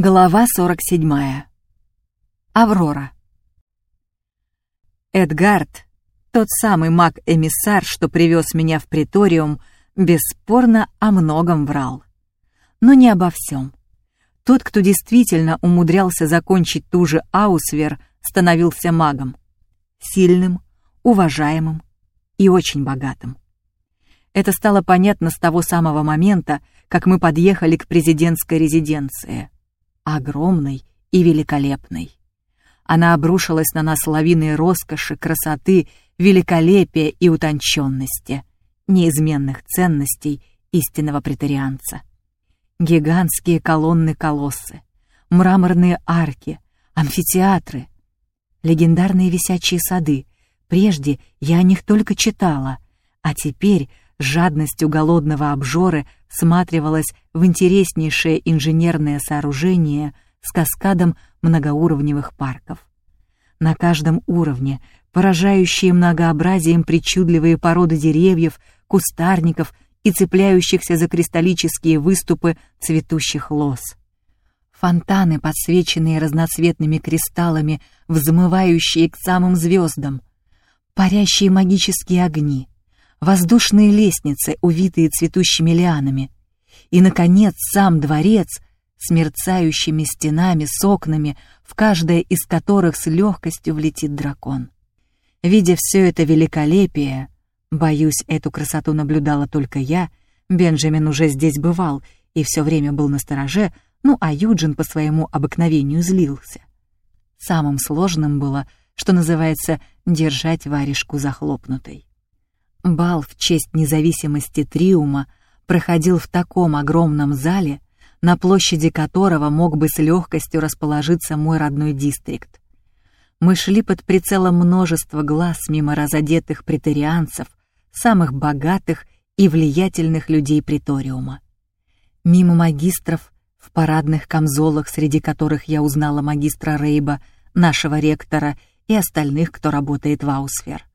Глава 47. Аврора. Эдгард, тот самый маг-эмиссар, что привез меня в приториум, бесспорно о многом врал. Но не обо всем. Тот, кто действительно умудрялся закончить ту же Аусвер, становился магом. Сильным, уважаемым и очень богатым. Это стало понятно с того самого момента, как мы подъехали к президентской резиденции — огромной и великолепной. Она обрушилась на нас лавиной роскоши, красоты, великолепия и утонченности, неизменных ценностей истинного претарианца. Гигантские колонны-колоссы, мраморные арки, амфитеатры, легендарные висячие сады. Прежде я о них только читала, а теперь жадностью голодного обжоры всматривалась в интереснейшее инженерное сооружение с каскадом многоуровневых парков. На каждом уровне поражающие многообразием причудливые породы деревьев, кустарников и цепляющихся за кристаллические выступы цветущих лоз. Фонтаны, подсвеченные разноцветными кристаллами, взмывающие к самым звездам, парящие магические огни — воздушные лестницы, увитые цветущими лианами, и, наконец, сам дворец с мерцающими стенами, с окнами, в каждое из которых с легкостью влетит дракон. Видя все это великолепие, боюсь, эту красоту наблюдала только я, Бенджамин уже здесь бывал и все время был на стороже, ну а Юджин по своему обыкновению злился. Самым сложным было, что называется, держать варежку захлопнутой. Бал в честь независимости Триума проходил в таком огромном зале, на площади которого мог бы с легкостью расположиться мой родной дистрикт. Мы шли под прицелом множества глаз мимо разодетых претарианцев, самых богатых и влиятельных людей приториума. Мимо магистров в парадных камзолах, среди которых я узнала магистра Рейба, нашего ректора и остальных, кто работает в Аусфер.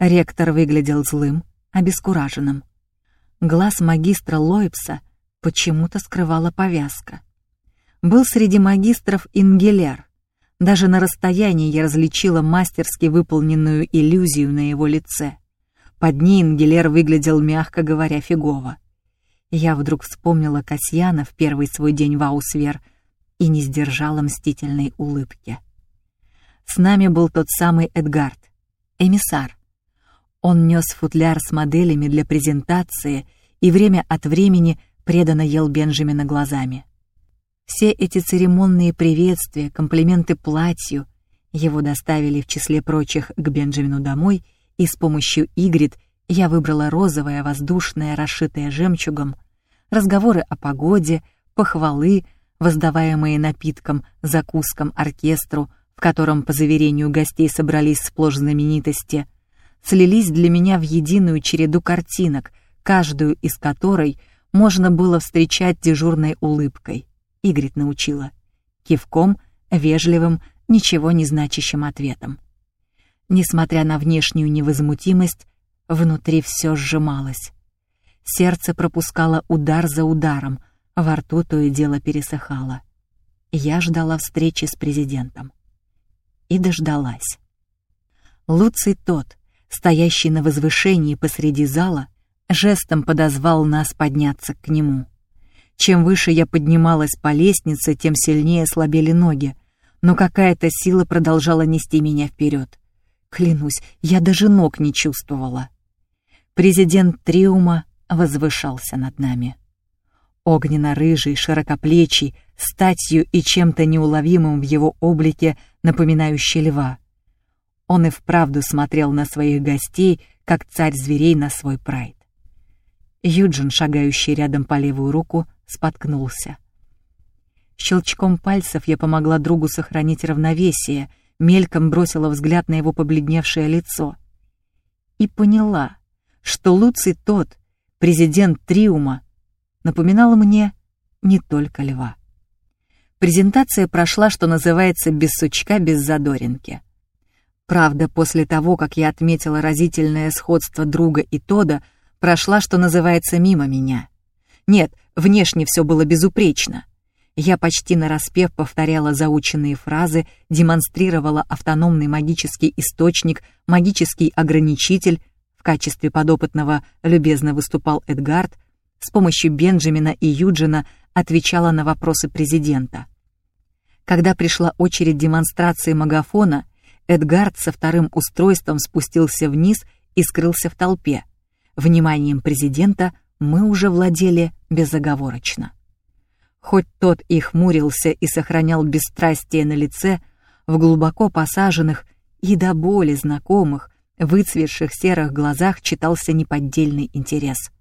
Ректор выглядел злым, обескураженным. Глаз магистра Лойпса почему-то скрывала повязка. Был среди магистров Ингелер. Даже на расстоянии я различила мастерски выполненную иллюзию на его лице. Под ней Ингелер выглядел, мягко говоря, фигово. Я вдруг вспомнила Касьяна в первый свой день в Аусвер и не сдержала мстительной улыбки. С нами был тот самый Эдгард, эмиссар, он нес футляр с моделями для презентации и время от времени преданно ел Бенджамина глазами. Все эти церемонные приветствия, комплименты платью его доставили в числе прочих к Бенджамину домой, и с помощью Игрит я выбрала розовое, воздушное, расшитое жемчугом, разговоры о погоде, похвалы, воздаваемые напиткам, закускам, оркестру, в котором, по заверению гостей, собрались сплошь знаменитости — слились для меня в единую череду картинок, каждую из которой можно было встречать дежурной улыбкой. Игрит научила. Кивком, вежливым, ничего не значащим ответом. Несмотря на внешнюю невозмутимость, внутри все сжималось. Сердце пропускало удар за ударом, во рту то и дело пересыхало. Я ждала встречи с президентом. И дождалась. Луций тот, стоящий на возвышении посреди зала, жестом подозвал нас подняться к нему. Чем выше я поднималась по лестнице, тем сильнее слабели ноги, но какая-то сила продолжала нести меня вперед. Клянусь, я даже ног не чувствовала. Президент Триума возвышался над нами. Огненно-рыжий, широкоплечий, статью и чем-то неуловимым в его облике, напоминающий льва — он и вправду смотрел на своих гостей, как царь зверей на свой прайд. Юджин, шагающий рядом по левую руку, споткнулся. Щелчком пальцев я помогла другу сохранить равновесие, мельком бросила взгляд на его побледневшее лицо. И поняла, что Луций тот, президент Триума, напоминал мне не только льва. Презентация прошла, что называется, без сучка, без задоринки. Правда, после того, как я отметила разительное сходство друга и Тода, прошла, что называется, мимо меня. Нет, внешне все было безупречно. Я почти нараспев повторяла заученные фразы, демонстрировала автономный магический источник, магический ограничитель, в качестве подопытного любезно выступал Эдгард, с помощью Бенджамина и Юджина отвечала на вопросы президента. Когда пришла очередь демонстрации магафона, Эдгард со вторым устройством спустился вниз и скрылся в толпе. Вниманием президента мы уже владели безоговорочно. Хоть тот и хмурился и сохранял бесстрастие на лице, в глубоко посаженных и до боли знакомых, выцветших серых глазах читался неподдельный интерес.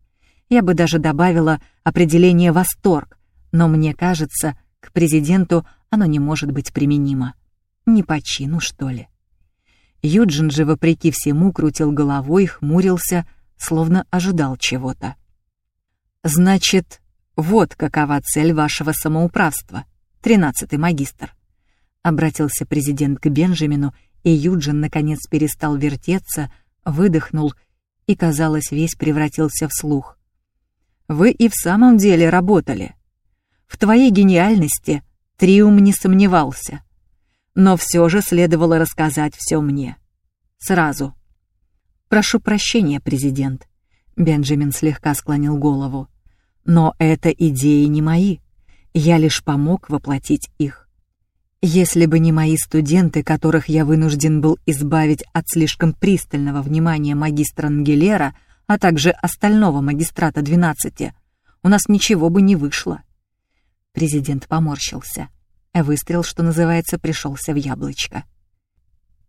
Я бы даже добавила определение «восторг», но мне кажется, к президенту оно не может быть применимо. Не по чину, что ли. Юджин же, вопреки всему, крутил головой, хмурился, словно ожидал чего-то. «Значит, вот какова цель вашего самоуправства, тринадцатый магистр», — обратился президент к Бенджамину, и Юджин, наконец, перестал вертеться, выдохнул и, казалось, весь превратился в слух. «Вы и в самом деле работали. В твоей гениальности Триум не сомневался» но все же следовало рассказать все мне. Сразу. «Прошу прощения, президент», — Бенджамин слегка склонил голову. «Но это идеи не мои. Я лишь помог воплотить их. Если бы не мои студенты, которых я вынужден был избавить от слишком пристального внимания магистра Ангелера, а также остального магистрата 12, у нас ничего бы не вышло». Президент поморщился. Выстрел, что называется, пришелся в яблочко.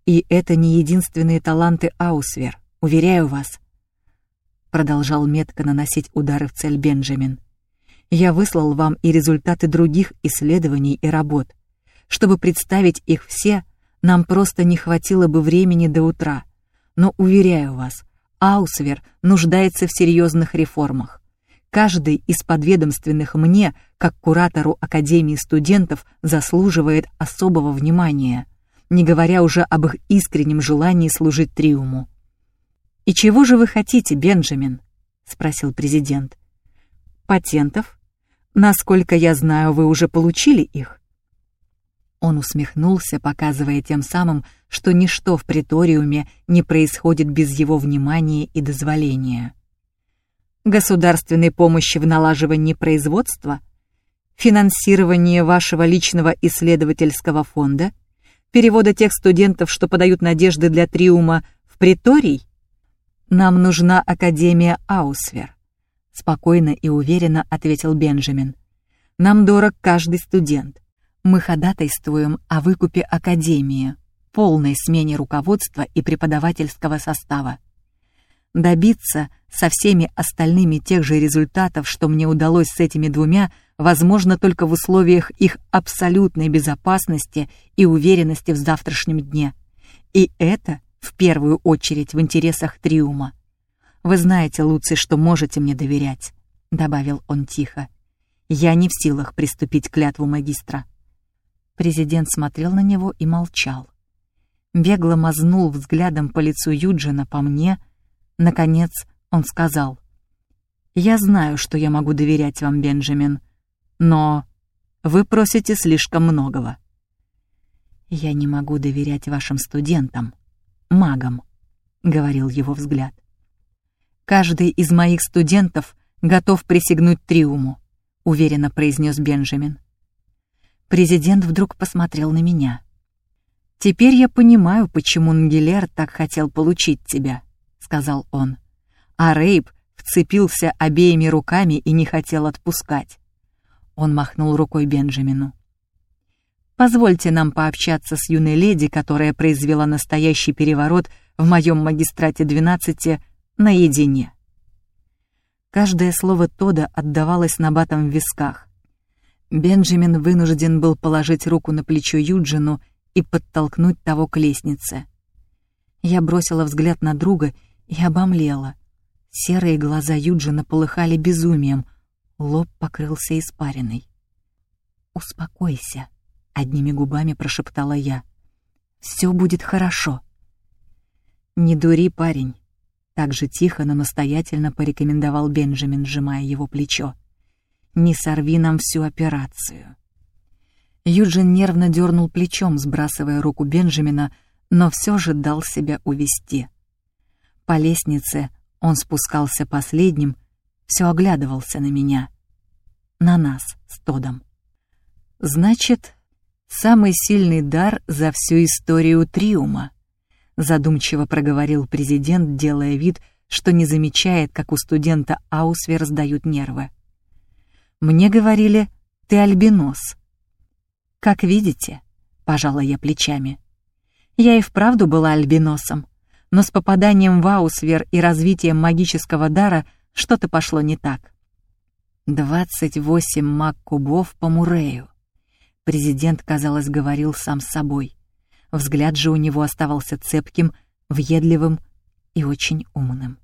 И это не единственные таланты Аусвер, уверяю вас. Продолжал метко наносить удары в цель Бенджамин. Я выслал вам и результаты других исследований и работ. Чтобы представить их все, нам просто не хватило бы времени до утра. Но уверяю вас, Аусвер нуждается в серьезных реформах. Каждый из подведомственных мне, как куратору Академии студентов, заслуживает особого внимания, не говоря уже об их искреннем желании служить Триуму. «И чего же вы хотите, Бенджамин?» — спросил президент. «Патентов? Насколько я знаю, вы уже получили их?» Он усмехнулся, показывая тем самым, что ничто в приториуме не происходит без его внимания и дозволения государственной помощи в налаживании производства, финансирование вашего личного исследовательского фонда, перевода тех студентов, что подают надежды для Триума, в приторий? Нам нужна Академия Аусвер, спокойно и уверенно ответил Бенджамин. Нам дорог каждый студент. Мы ходатайствуем о выкупе Академии, полной смене руководства и преподавательского состава. Добиться со всеми остальными тех же результатов, что мне удалось с этими двумя, возможно только в условиях их абсолютной безопасности и уверенности в завтрашнем дне. И это, в первую очередь, в интересах Триума. «Вы знаете, Луций, что можете мне доверять», — добавил он тихо. «Я не в силах приступить к клятву магистра». Президент смотрел на него и молчал. Бегло мазнул взглядом по лицу Юджина по мне — Наконец он сказал, «Я знаю, что я могу доверять вам, Бенджамин, но вы просите слишком многого». «Я не могу доверять вашим студентам, магам», — говорил его взгляд. «Каждый из моих студентов готов присягнуть Триуму», — уверенно произнес Бенджамин. Президент вдруг посмотрел на меня. «Теперь я понимаю, почему Нгелер так хотел получить тебя», сказал он. А Рейб вцепился обеими руками и не хотел отпускать. Он махнул рукой Бенджамину. «Позвольте нам пообщаться с юной леди, которая произвела настоящий переворот в моем магистрате 12 наедине». Каждое слово Тода отдавалось набатом в висках. Бенджамин вынужден был положить руку на плечо Юджину и подтолкнуть того к лестнице. Я бросила взгляд на друга и обомлела. Серые глаза Юджина полыхали безумием, лоб покрылся испариной. «Успокойся», — одними губами прошептала я. «Все будет хорошо». «Не дури, парень», — так же тихо, но настоятельно порекомендовал Бенджамин, сжимая его плечо. «Не сорви нам всю операцию. Юджин нервно дернул плечом, сбрасывая руку Бенджамина, но все же дал себя увести. По лестнице он спускался последним, все оглядывался на меня. На нас с Тодом. Значит, самый сильный дар за всю историю Триума, задумчиво проговорил президент, делая вид, что не замечает, как у студента Аусве раздают нервы. Мне говорили, ты альбинос. Как видите, пожала я плечами. Я и вправду была альбиносом, но с попаданием в Аусвер и развитием магического дара что-то пошло не так. Двадцать восемь маг-кубов по Мурею. Президент, казалось, говорил сам с собой. Взгляд же у него оставался цепким, въедливым и очень умным.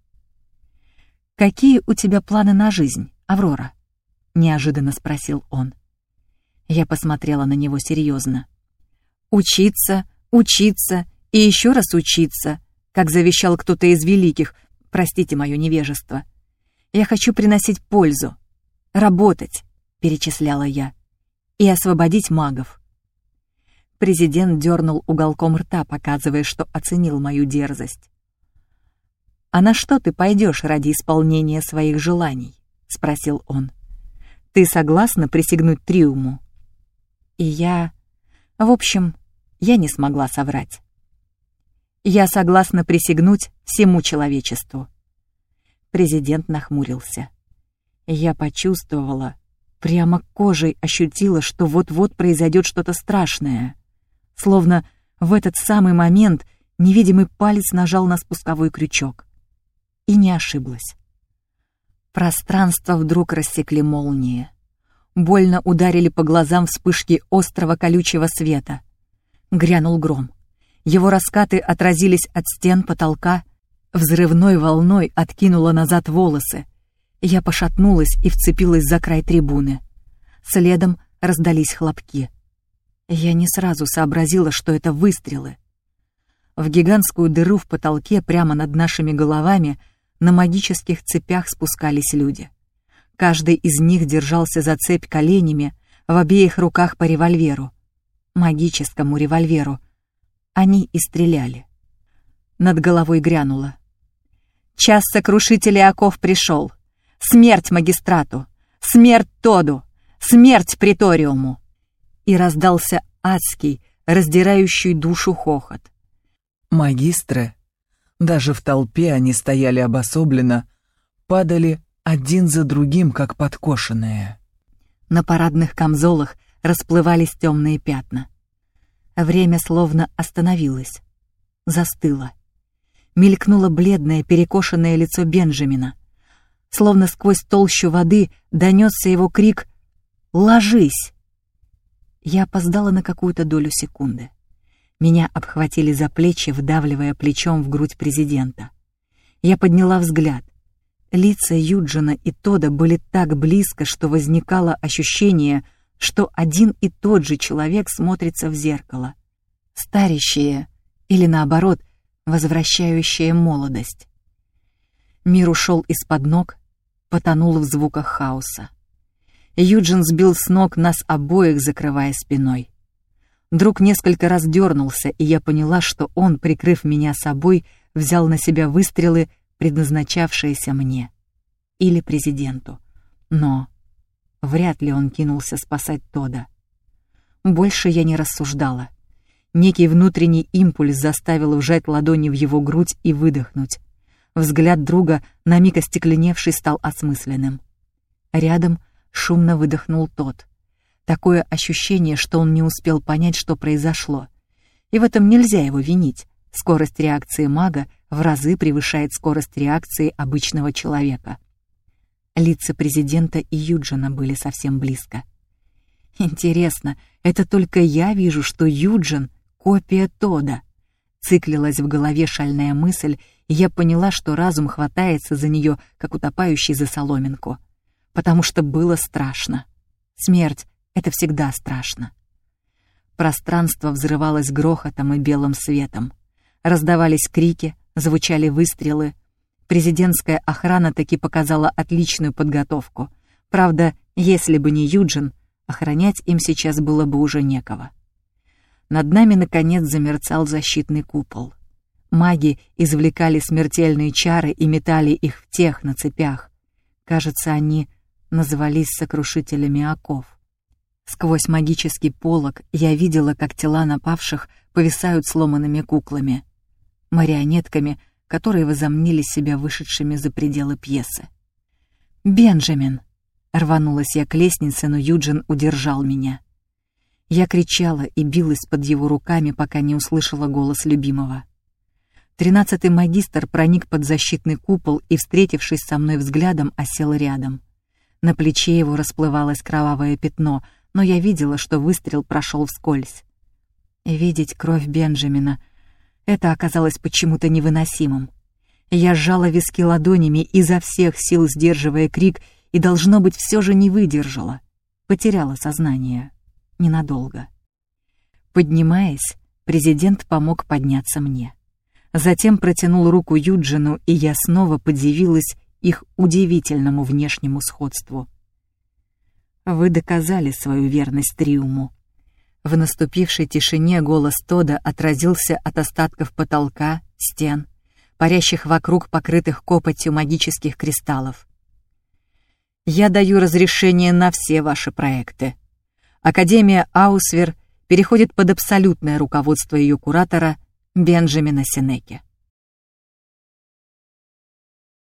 «Какие у тебя планы на жизнь, Аврора?» — неожиданно спросил он. Я посмотрела на него серьезно. «Учиться, учиться и еще раз учиться, как завещал кто-то из великих, простите мое невежество. Я хочу приносить пользу, работать», — перечисляла я, — «и освободить магов». Президент дернул уголком рта, показывая, что оценил мою дерзость. «А на что ты пойдешь ради исполнения своих желаний?» — спросил он. «Ты согласна присягнуть Триуму?» И я... В общем, я не смогла соврать. «Я согласна присягнуть всему человечеству». Президент нахмурился. Я почувствовала, прямо кожей ощутила, что вот-вот произойдет что-то страшное. Словно в этот самый момент невидимый палец нажал на спусковой крючок и не ошиблась. Пространство вдруг рассекли молнии. Больно ударили по глазам вспышки острого колючего света. Грянул гром. Его раскаты отразились от стен потолка, взрывной волной откинуло назад волосы. Я пошатнулась и вцепилась за край трибуны. Следом раздались хлопки. Я не сразу сообразила, что это выстрелы. В гигантскую дыру в потолке прямо над нашими головами — на магических цепях спускались люди. Каждый из них держался за цепь коленями, в обеих руках по револьверу. Магическому револьверу. Они и стреляли. Над головой грянуло. «Час сокрушителей оков пришел. Смерть магистрату! Смерть Тоду! Смерть Приториуму!» И раздался адский, раздирающий душу хохот. «Магистры даже в толпе они стояли обособленно, падали один за другим, как подкошенные. На парадных камзолах расплывались темные пятна. Время словно остановилось, застыло. Мелькнуло бледное, перекошенное лицо Бенджамина. Словно сквозь толщу воды донесся его крик «Ложись!». Я опоздала на какую-то долю секунды. Меня обхватили за плечи, вдавливая плечом в грудь президента. Я подняла взгляд. Лица Юджина и Тода были так близко, что возникало ощущение, что один и тот же человек смотрится в зеркало. Старящее или, наоборот, возвращающее молодость. Мир ушел из-под ног, потонул в звуках хаоса. Юджин сбил с ног нас обоих, закрывая спиной. Друг несколько раз дернулся, и я поняла, что он, прикрыв меня собой, взял на себя выстрелы, предназначавшиеся мне. Или президенту. Но вряд ли он кинулся спасать Тода. Больше я не рассуждала. Некий внутренний импульс заставил вжать ладони в его грудь и выдохнуть. Взгляд друга, на миг остекленевший, стал осмысленным. Рядом шумно выдохнул тот — Такое ощущение, что он не успел понять, что произошло. И в этом нельзя его винить. Скорость реакции мага в разы превышает скорость реакции обычного человека. Лица президента и Юджина были совсем близко. Интересно, это только я вижу, что Юджин — копия Тода. Циклилась в голове шальная мысль, и я поняла, что разум хватается за нее, как утопающий за соломинку. Потому что было страшно. Смерть это всегда страшно. Пространство взрывалось грохотом и белым светом. Раздавались крики, звучали выстрелы. Президентская охрана таки показала отличную подготовку. Правда, если бы не Юджин, Охранять им сейчас было бы уже некого. Над нами, наконец, замерцал защитный купол. Маги извлекали смертельные чары и метали их в тех на цепях. Кажется, они назывались сокрушителями оков. Сквозь магический полог я видела, как тела напавших повисают сломанными куклами, марионетками, которые возомнили себя вышедшими за пределы пьесы. «Бенджамин!» — рванулась я к лестнице, но Юджин удержал меня. Я кричала и билась под его руками, пока не услышала голос любимого. Тринадцатый магистр проник под защитный купол и, встретившись со мной взглядом, осел рядом. На плече его расплывалось кровавое пятно, но я видела, что выстрел прошел вскользь. Видеть кровь Бенджамина — это оказалось почему-то невыносимым. Я сжала виски ладонями, изо всех сил сдерживая крик, и, должно быть, все же не выдержала. Потеряла сознание. Ненадолго. Поднимаясь, президент помог подняться мне. Затем протянул руку Юджину, и я снова подивилась их удивительному внешнему сходству. Вы доказали свою верность Триуму. В наступившей тишине голос Тода отразился от остатков потолка, стен, парящих вокруг покрытых копотью магических кристаллов. «Я даю разрешение на все ваши проекты. Академия Аусвер переходит под абсолютное руководство ее куратора Бенджамина Сенеки.